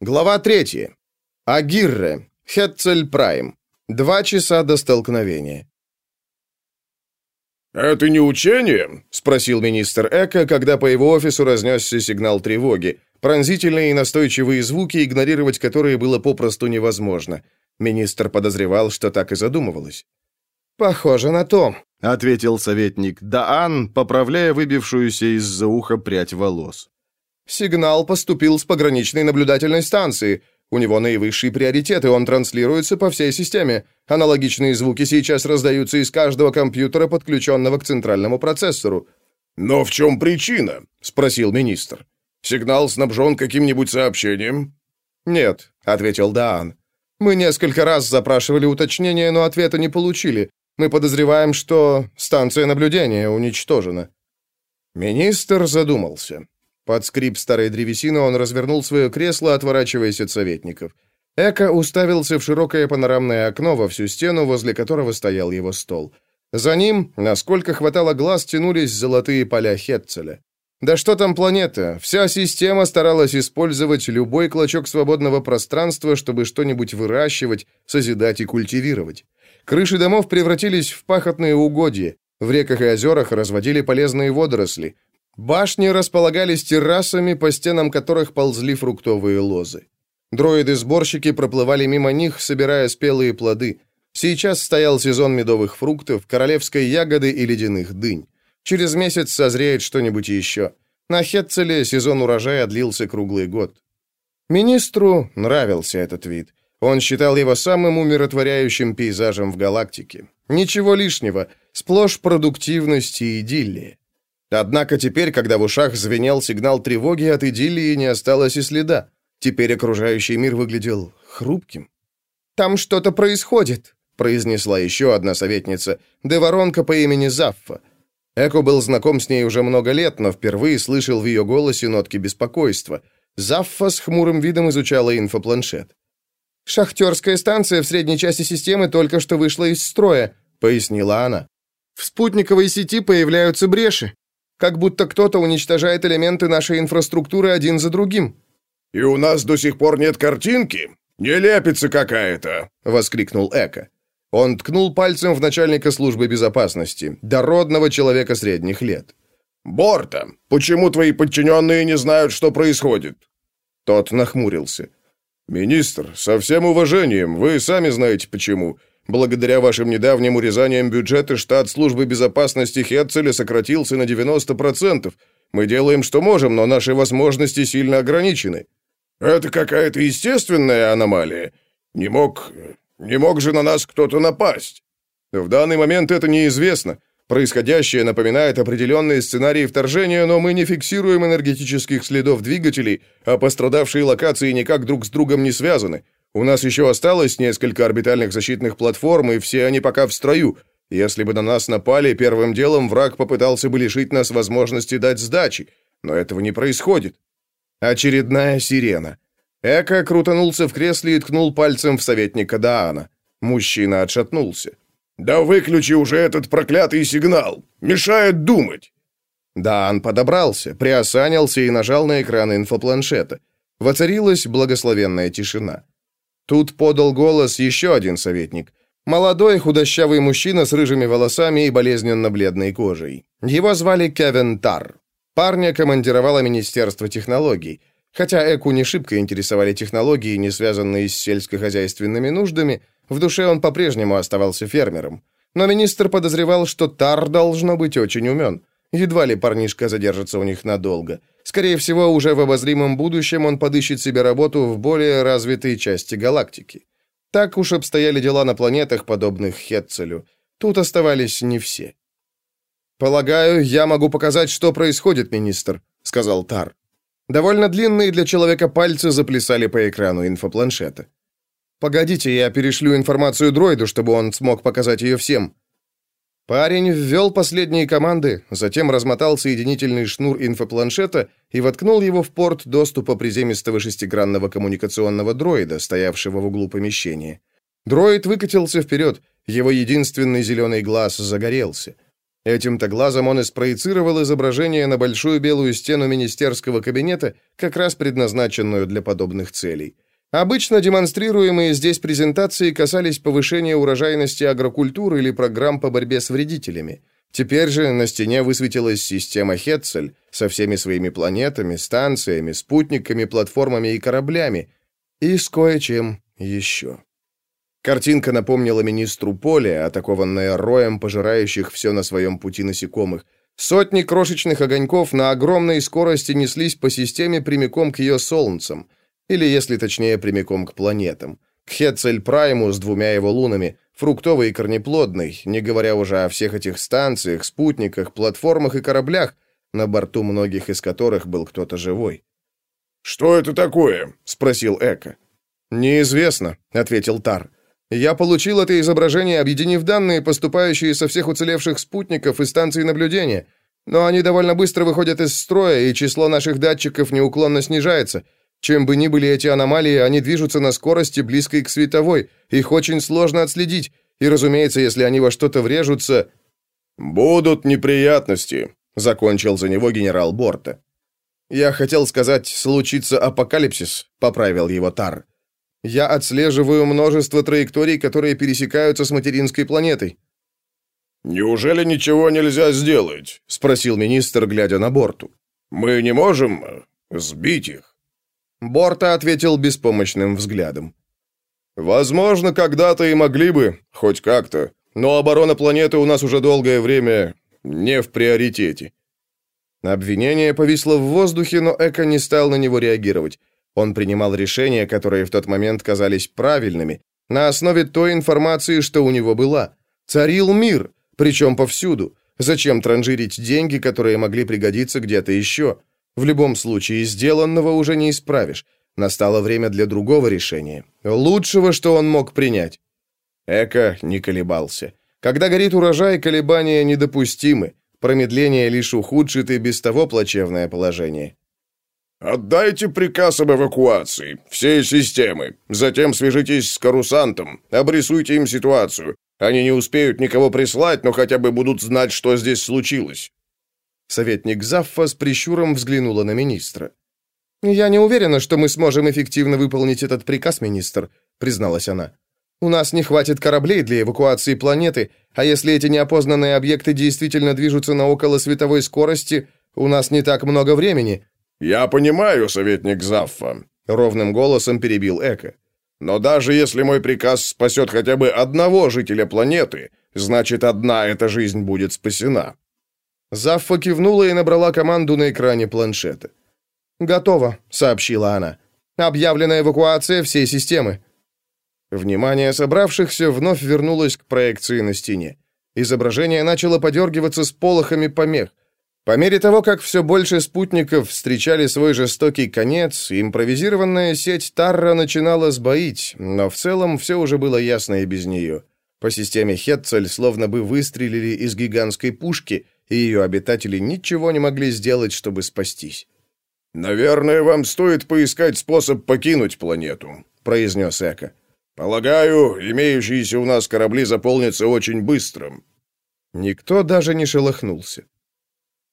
Глава 3. Агирре. Хетцель Прайм. Два часа до столкновения. «Это не учение?» — спросил министр Эко, когда по его офису разнесся сигнал тревоги. Пронзительные и настойчивые звуки, игнорировать которые было попросту невозможно. Министр подозревал, что так и задумывалось. «Похоже на то», — ответил советник Даан, поправляя выбившуюся из-за уха прядь волос. «Сигнал поступил с пограничной наблюдательной станции. У него наивысший приоритет, и он транслируется по всей системе. Аналогичные звуки сейчас раздаются из каждого компьютера, подключенного к центральному процессору». «Но в чем причина?» — спросил министр. «Сигнал снабжен каким-нибудь сообщением?» «Нет», — ответил Даан. «Мы несколько раз запрашивали уточнение, но ответа не получили. Мы подозреваем, что станция наблюдения уничтожена». Министр задумался. Под скрип старой древесины он развернул свое кресло, отворачиваясь от советников. Эко уставился в широкое панорамное окно во всю стену, возле которого стоял его стол. За ним, насколько хватало глаз, тянулись золотые поля Хетцеля. Да что там планета? Вся система старалась использовать любой клочок свободного пространства, чтобы что-нибудь выращивать, созидать и культивировать. Крыши домов превратились в пахотные угодья. В реках и озерах разводили полезные водоросли. Башни располагались террасами, по стенам которых ползли фруктовые лозы. Дроиды-сборщики проплывали мимо них, собирая спелые плоды. Сейчас стоял сезон медовых фруктов, королевской ягоды и ледяных дынь. Через месяц созреет что-нибудь еще. На Хетцеле сезон урожая длился круглый год. Министру нравился этот вид. Он считал его самым умиротворяющим пейзажем в галактике. Ничего лишнего, сплошь продуктивность и идиллия. Однако теперь, когда в ушах звенел сигнал тревоги, от идиллии не осталось и следа. Теперь окружающий мир выглядел хрупким. «Там что-то происходит», — произнесла еще одна советница, деворонка по имени Заффа. Эко был знаком с ней уже много лет, но впервые слышал в ее голосе нотки беспокойства. Заффа с хмурым видом изучала инфопланшет. «Шахтерская станция в средней части системы только что вышла из строя», — пояснила она. «В спутниковой сети появляются бреши как будто кто-то уничтожает элементы нашей инфраструктуры один за другим». «И у нас до сих пор нет картинки? Нелепица какая-то!» — воскликнул Эко. Он ткнул пальцем в начальника службы безопасности, дородного человека средних лет. «Борта, почему твои подчиненные не знают, что происходит?» Тот нахмурился. «Министр, со всем уважением, вы сами знаете почему. Благодаря вашим недавним урезаниям бюджета штат службы безопасности Хетцеля сократился на 90%. Мы делаем, что можем, но наши возможности сильно ограничены. Это какая-то естественная аномалия. Не мог... не мог же на нас кто-то напасть. В данный момент это неизвестно. Происходящее напоминает определенные сценарии вторжения, но мы не фиксируем энергетических следов двигателей, а пострадавшие локации никак друг с другом не связаны. У нас еще осталось несколько орбитальных защитных платформ, и все они пока в строю. Если бы на нас напали, первым делом враг попытался бы лишить нас возможности дать сдачи, но этого не происходит. Очередная сирена. Эко крутанулся в кресле и ткнул пальцем в советника Даана. Мужчина отшатнулся. «Да выключи уже этот проклятый сигнал! Мешает думать!» Даан подобрался, приосанился и нажал на экран инфопланшета. Воцарилась благословенная тишина. Тут подал голос еще один советник. Молодой худощавый мужчина с рыжими волосами и болезненно-бледной кожей. Его звали Кевин Тар. Парня командировало Министерство технологий. Хотя Эку не шибко интересовали технологии, не связанные с сельскохозяйственными нуждами, в душе он по-прежнему оставался фермером. Но министр подозревал, что Тар должно быть очень умен. Едва ли парнишка задержится у них надолго. Скорее всего, уже в обозримом будущем он подыщет себе работу в более развитой части галактики. Так уж обстояли дела на планетах, подобных Хетцелю. Тут оставались не все. «Полагаю, я могу показать, что происходит, министр», — сказал Тар. Довольно длинные для человека пальцы заплясали по экрану инфопланшета. «Погодите, я перешлю информацию дроиду, чтобы он смог показать ее всем», Парень ввел последние команды, затем размотал соединительный шнур инфопланшета и воткнул его в порт доступа приземистого шестигранного коммуникационного дроида, стоявшего в углу помещения. Дроид выкатился вперед, его единственный зеленый глаз загорелся. Этим-то глазом он и спроецировал изображение на большую белую стену министерского кабинета, как раз предназначенную для подобных целей. Обычно демонстрируемые здесь презентации касались повышения урожайности агрокультуры или программ по борьбе с вредителями. Теперь же на стене высветилась система Хетцель со всеми своими планетами, станциями, спутниками, платформами и кораблями, и с кое-чем еще. Картинка напомнила министру поле, атакованное роем пожирающих все на своем пути насекомых. Сотни крошечных огоньков на огромной скорости неслись по системе прямиком к ее солнцам, или, если точнее, прямиком к планетам. К Хетцель Прайму с двумя его лунами, фруктовой и корнеплодной, не говоря уже о всех этих станциях, спутниках, платформах и кораблях, на борту многих из которых был кто-то живой. «Что это такое?» — спросил Эко. «Неизвестно», — ответил Тар. Я получил это изображение, объединив данные, поступающие со всех уцелевших спутников и станций наблюдения. Но они довольно быстро выходят из строя, и число наших датчиков неуклонно снижается. Чем бы ни были эти аномалии, они движутся на скорости, близкой к световой. Их очень сложно отследить. И, разумеется, если они во что-то врежутся... «Будут неприятности», — закончил за него генерал Борта. «Я хотел сказать, случится апокалипсис», — поправил его Тар. Я отслеживаю множество траекторий, которые пересекаются с материнской планетой». «Неужели ничего нельзя сделать?» — спросил министр, глядя на борту. «Мы не можем э, сбить их?» Борта ответил беспомощным взглядом. «Возможно, когда-то и могли бы, хоть как-то, но оборона планеты у нас уже долгое время не в приоритете». Обвинение повисло в воздухе, но Эко не стал на него реагировать. Он принимал решения, которые в тот момент казались правильными, на основе той информации, что у него была. Царил мир, причем повсюду. Зачем транжирить деньги, которые могли пригодиться где-то еще? В любом случае, сделанного уже не исправишь. Настало время для другого решения. Лучшего, что он мог принять. Эко не колебался. Когда горит урожай, колебания недопустимы. Промедление лишь ухудшит и без того плачевное положение. «Отдайте приказ об эвакуации, всей системы. Затем свяжитесь с карусантом, обрисуйте им ситуацию. Они не успеют никого прислать, но хотя бы будут знать, что здесь случилось». Советник Заффа с прищуром взглянула на министра. «Я не уверена, что мы сможем эффективно выполнить этот приказ, министр», — призналась она. «У нас не хватит кораблей для эвакуации планеты, а если эти неопознанные объекты действительно движутся на околосветовой скорости, у нас не так много времени». «Я понимаю, советник Заффа», — ровным голосом перебил Эко. «Но даже если мой приказ спасет хотя бы одного жителя планеты, значит, одна эта жизнь будет спасена». Заффа кивнула и набрала команду на экране планшета. «Готово», — сообщила она. «Объявлена эвакуация всей системы». Внимание собравшихся вновь вернулось к проекции на стене. Изображение начало подергиваться с полохами помех. По мере того, как все больше спутников встречали свой жестокий конец, импровизированная сеть Тарра начинала сбоить, но в целом все уже было ясно и без нее. По системе Хетцель словно бы выстрелили из гигантской пушки, и ее обитатели ничего не могли сделать, чтобы спастись. «Наверное, вам стоит поискать способ покинуть планету», — произнес Эко. «Полагаю, имеющиеся у нас корабли заполнятся очень быстро». Никто даже не шелохнулся.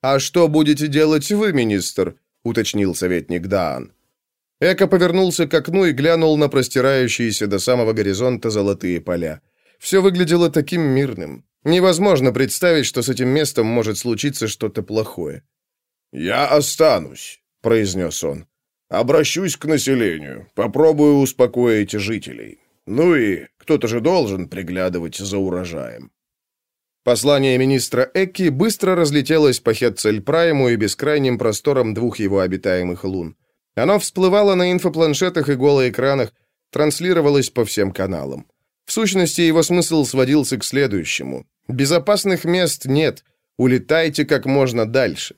«А что будете делать вы, министр?» — уточнил советник Даан. Эко повернулся к окну и глянул на простирающиеся до самого горизонта золотые поля. Все выглядело таким мирным. Невозможно представить, что с этим местом может случиться что-то плохое. «Я останусь», — произнес он. «Обращусь к населению, попробую успокоить жителей. Ну и кто-то же должен приглядывать за урожаем». Послание министра Экки быстро разлетелось по Хетцель-Прайму и бескрайним просторам двух его обитаемых лун. Оно всплывало на инфопланшетах и голоэкранах, транслировалось по всем каналам. В сущности, его смысл сводился к следующему. Безопасных мест нет, улетайте как можно дальше.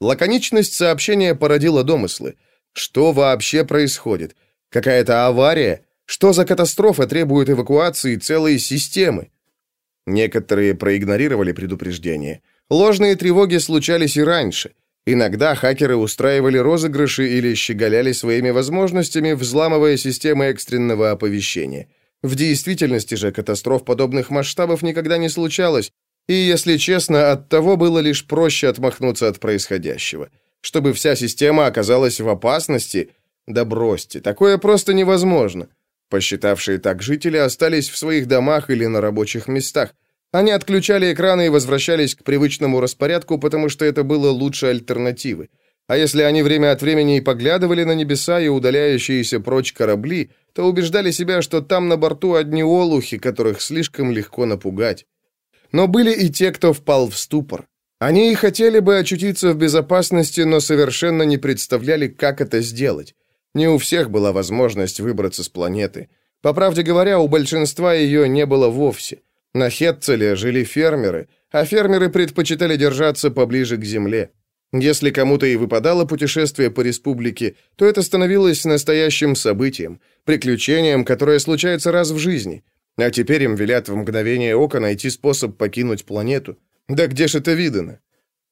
Лаконичность сообщения породила домыслы. Что вообще происходит? Какая-то авария? Что за катастрофа требует эвакуации целой системы? Некоторые проигнорировали предупреждение. Ложные тревоги случались и раньше. Иногда хакеры устраивали розыгрыши или щеголяли своими возможностями, взламывая системы экстренного оповещения. В действительности же катастроф подобных масштабов никогда не случалось, И, если честно, от того было лишь проще отмахнуться от происходящего. Чтобы вся система оказалась в опасности, да бросьте, такое просто невозможно. Посчитавшие так жители остались в своих домах или на рабочих местах. Они отключали экраны и возвращались к привычному распорядку, потому что это было лучше альтернативы. А если они время от времени и поглядывали на небеса и удаляющиеся прочь корабли, то убеждали себя, что там на борту одни олухи, которых слишком легко напугать. Но были и те, кто впал в ступор. Они и хотели бы очутиться в безопасности, но совершенно не представляли, как это сделать. Не у всех была возможность выбраться с планеты. По правде говоря, у большинства ее не было вовсе. На Хетцеле жили фермеры, а фермеры предпочитали держаться поближе к земле. Если кому-то и выпадало путешествие по республике, то это становилось настоящим событием, приключением, которое случается раз в жизни. А теперь им велят в мгновение ока найти способ покинуть планету. Да где ж это видано?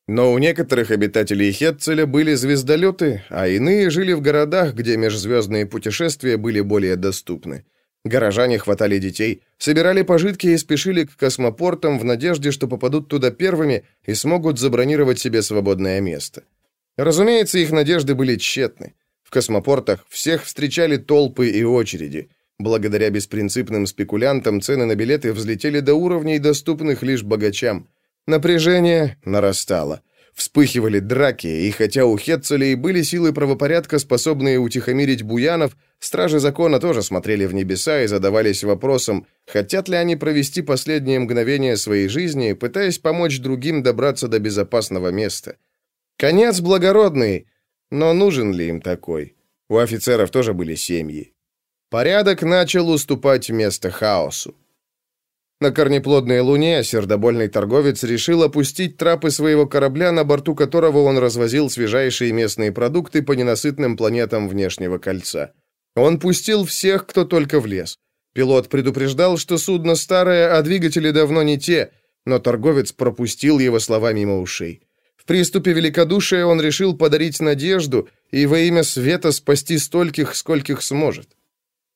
Но у некоторых обитателей Хетцеля были звездолеты, а иные жили в городах, где межзвездные путешествия были более доступны. Горожане хватали детей, собирали пожитки и спешили к космопортам в надежде, что попадут туда первыми и смогут забронировать себе свободное место. Разумеется, их надежды были тщетны. В космопортах всех встречали толпы и очереди. Благодаря беспринципным спекулянтам цены на билеты взлетели до уровней, доступных лишь богачам. Напряжение нарастало. Вспыхивали драки, и хотя у Хетцелей были силы правопорядка, способные утихомирить буянов, стражи закона тоже смотрели в небеса и задавались вопросом, хотят ли они провести последние мгновения своей жизни, пытаясь помочь другим добраться до безопасного места. Конец благородный, но нужен ли им такой? У офицеров тоже были семьи. Порядок начал уступать место хаосу. На корнеплодной луне сердобольный торговец решил опустить трапы своего корабля, на борту которого он развозил свежайшие местные продукты по ненасытным планетам внешнего кольца. Он пустил всех, кто только влез. Пилот предупреждал, что судно старое, а двигатели давно не те, но торговец пропустил его слова мимо ушей. В приступе великодушия он решил подарить надежду и во имя света спасти стольких, скольких сможет.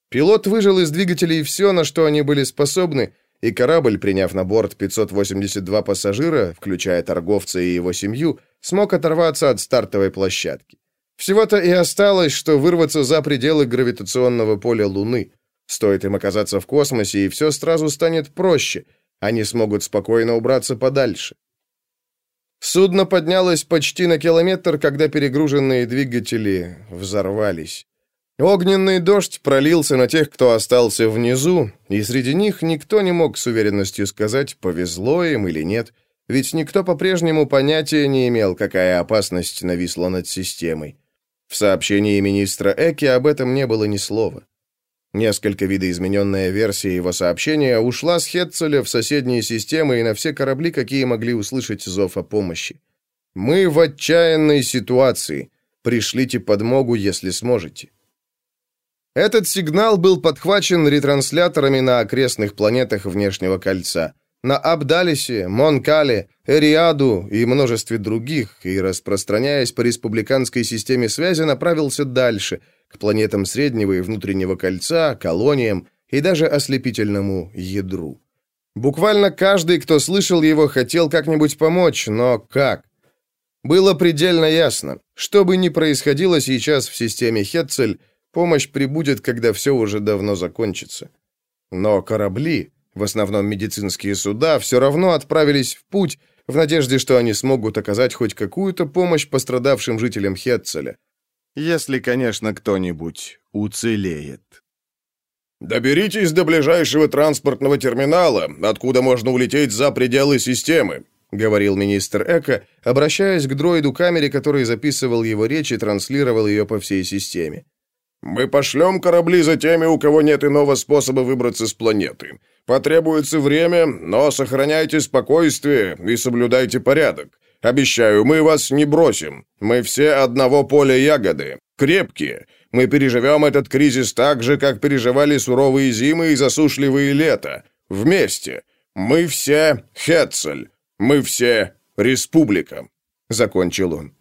Пилот выжил из двигателей все, на что они были способны, и корабль, приняв на борт 582 пассажира, включая торговца и его семью, смог оторваться от стартовой площадки. Всего-то и осталось, что вырваться за пределы гравитационного поля Луны. Стоит им оказаться в космосе, и все сразу станет проще. Они смогут спокойно убраться подальше. Судно поднялось почти на километр, когда перегруженные двигатели взорвались. Огненный дождь пролился на тех, кто остался внизу, и среди них никто не мог с уверенностью сказать, повезло им или нет, ведь никто по-прежнему понятия не имел, какая опасность нависла над системой. В сообщении министра Эки об этом не было ни слова. Несколько видоизмененная версия его сообщения ушла с Хетцеля в соседние системы и на все корабли, какие могли услышать зов о помощи. «Мы в отчаянной ситуации. Пришлите подмогу, если сможете». Этот сигнал был подхвачен ретрансляторами на окрестных планетах внешнего кольца. На Абдалисе, Монкале, Эриаду и множестве других, и, распространяясь по республиканской системе связи, направился дальше, к планетам Среднего и Внутреннего кольца, колониям и даже ослепительному ядру. Буквально каждый, кто слышал его, хотел как-нибудь помочь, но как? Было предельно ясно, что бы ни происходило сейчас в системе Хетцель, Помощь прибудет, когда все уже давно закончится. Но корабли, в основном медицинские суда, все равно отправились в путь, в надежде, что они смогут оказать хоть какую-то помощь пострадавшим жителям Хетцеля. Если, конечно, кто-нибудь уцелеет. «Доберитесь до ближайшего транспортного терминала, откуда можно улететь за пределы системы», — говорил министр Эко, обращаясь к дроиду-камере, который записывал его речь и транслировал ее по всей системе. «Мы пошлем корабли за теми, у кого нет иного способа выбраться с планеты. Потребуется время, но сохраняйте спокойствие и соблюдайте порядок. Обещаю, мы вас не бросим. Мы все одного поля ягоды. Крепкие. Мы переживем этот кризис так же, как переживали суровые зимы и засушливые лета. Вместе. Мы все Хетцель. Мы все Республика», — закончил он.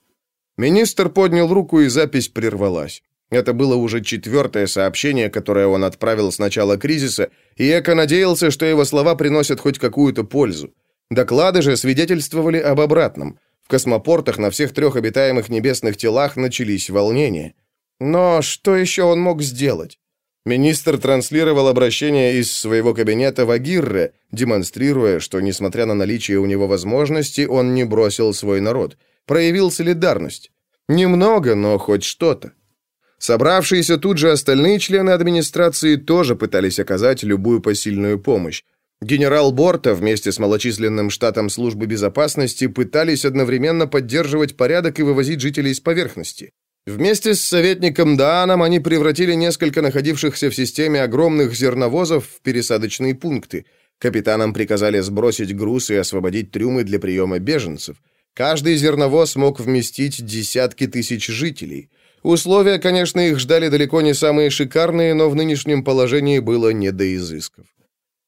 Министр поднял руку, и запись прервалась. Это было уже четвертое сообщение, которое он отправил с начала кризиса, и Эко надеялся, что его слова приносят хоть какую-то пользу. Доклады же свидетельствовали об обратном. В космопортах на всех трех обитаемых небесных телах начались волнения. Но что еще он мог сделать? Министр транслировал обращение из своего кабинета в Агирре, демонстрируя, что, несмотря на наличие у него возможностей, он не бросил свой народ, проявил солидарность. Немного, но хоть что-то. Собравшиеся тут же остальные члены администрации тоже пытались оказать любую посильную помощь. Генерал Борта вместе с малочисленным штатом службы безопасности пытались одновременно поддерживать порядок и вывозить жителей с поверхности. Вместе с советником Дааном они превратили несколько находившихся в системе огромных зерновозов в пересадочные пункты. Капитанам приказали сбросить груз и освободить трюмы для приема беженцев. Каждый зерновоз мог вместить десятки тысяч жителей. Условия, конечно, их ждали далеко не самые шикарные, но в нынешнем положении было не до изысков.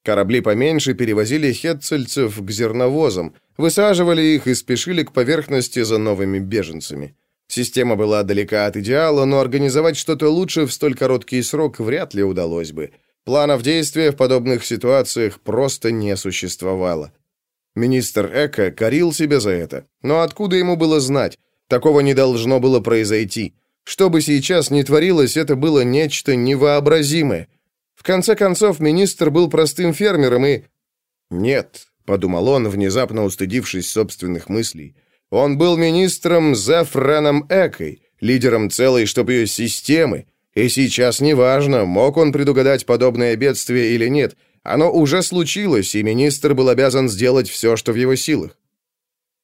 Корабли поменьше перевозили хетцельцев к зерновозам, высаживали их и спешили к поверхности за новыми беженцами. Система была далека от идеала, но организовать что-то лучше в столь короткий срок вряд ли удалось бы. Планов действия в подобных ситуациях просто не существовало. Министр Эко корил себя за это. Но откуда ему было знать? Такого не должно было произойти. Что бы сейчас ни творилось, это было нечто невообразимое. В конце концов, министр был простым фермером и... «Нет», — подумал он, внезапно устыдившись собственных мыслей, — он был министром Зефреном Экой, лидером целой, чтоб ее системы, и сейчас неважно, мог он предугадать подобное бедствие или нет, оно уже случилось, и министр был обязан сделать все, что в его силах.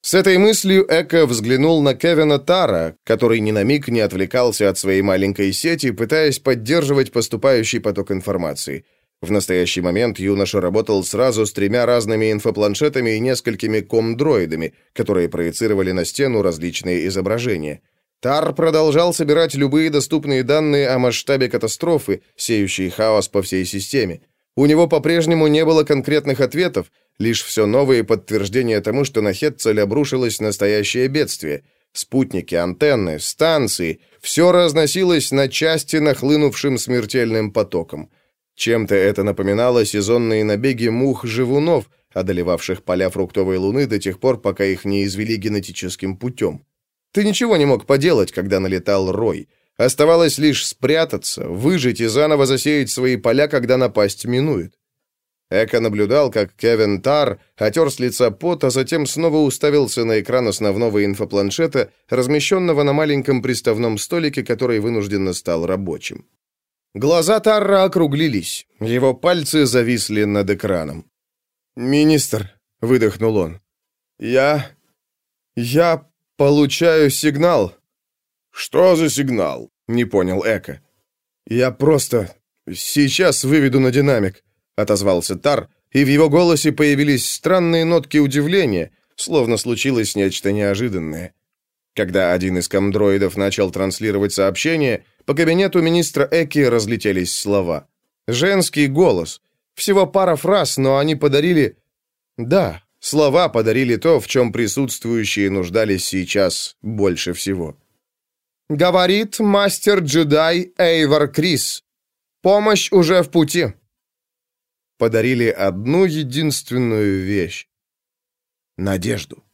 С этой мыслью Эко взглянул на Кевина Тара, который ни на миг не отвлекался от своей маленькой сети, пытаясь поддерживать поступающий поток информации – в настоящий момент юноша работал сразу с тремя разными инфопланшетами и несколькими комдроидами, которые проецировали на стену различные изображения. Тар продолжал собирать любые доступные данные о масштабе катастрофы, сеющей хаос по всей системе. У него по-прежнему не было конкретных ответов, лишь все новые подтверждения тому, что на Хетцель обрушилось настоящее бедствие. Спутники, антенны, станции – все разносилось на части нахлынувшим смертельным потоком. Чем-то это напоминало сезонные набеги мух-живунов, одолевавших поля фруктовой луны до тех пор, пока их не извели генетическим путем. Ты ничего не мог поделать, когда налетал рой. Оставалось лишь спрятаться, выжить и заново засеять свои поля, когда напасть минует. Эко наблюдал, как Кевин Тар отер с лица пот, а затем снова уставился на экран основного инфопланшета, размещенного на маленьком приставном столике, который вынужденно стал рабочим. Глаза Тарра округлились, его пальцы зависли над экраном. «Министр», — выдохнул он, — «я... я получаю сигнал». «Что за сигнал?» — не понял Эко. «Я просто... сейчас выведу на динамик», — отозвался Тар, и в его голосе появились странные нотки удивления, словно случилось нечто неожиданное. Когда один из комдроидов начал транслировать сообщение, по кабинету министра Эки разлетелись слова. Женский голос. Всего пара фраз, но они подарили... Да, слова подарили то, в чем присутствующие нуждались сейчас больше всего. «Говорит мастер-джедай Эйвор Крис. Помощь уже в пути». Подарили одну единственную вещь. Надежду.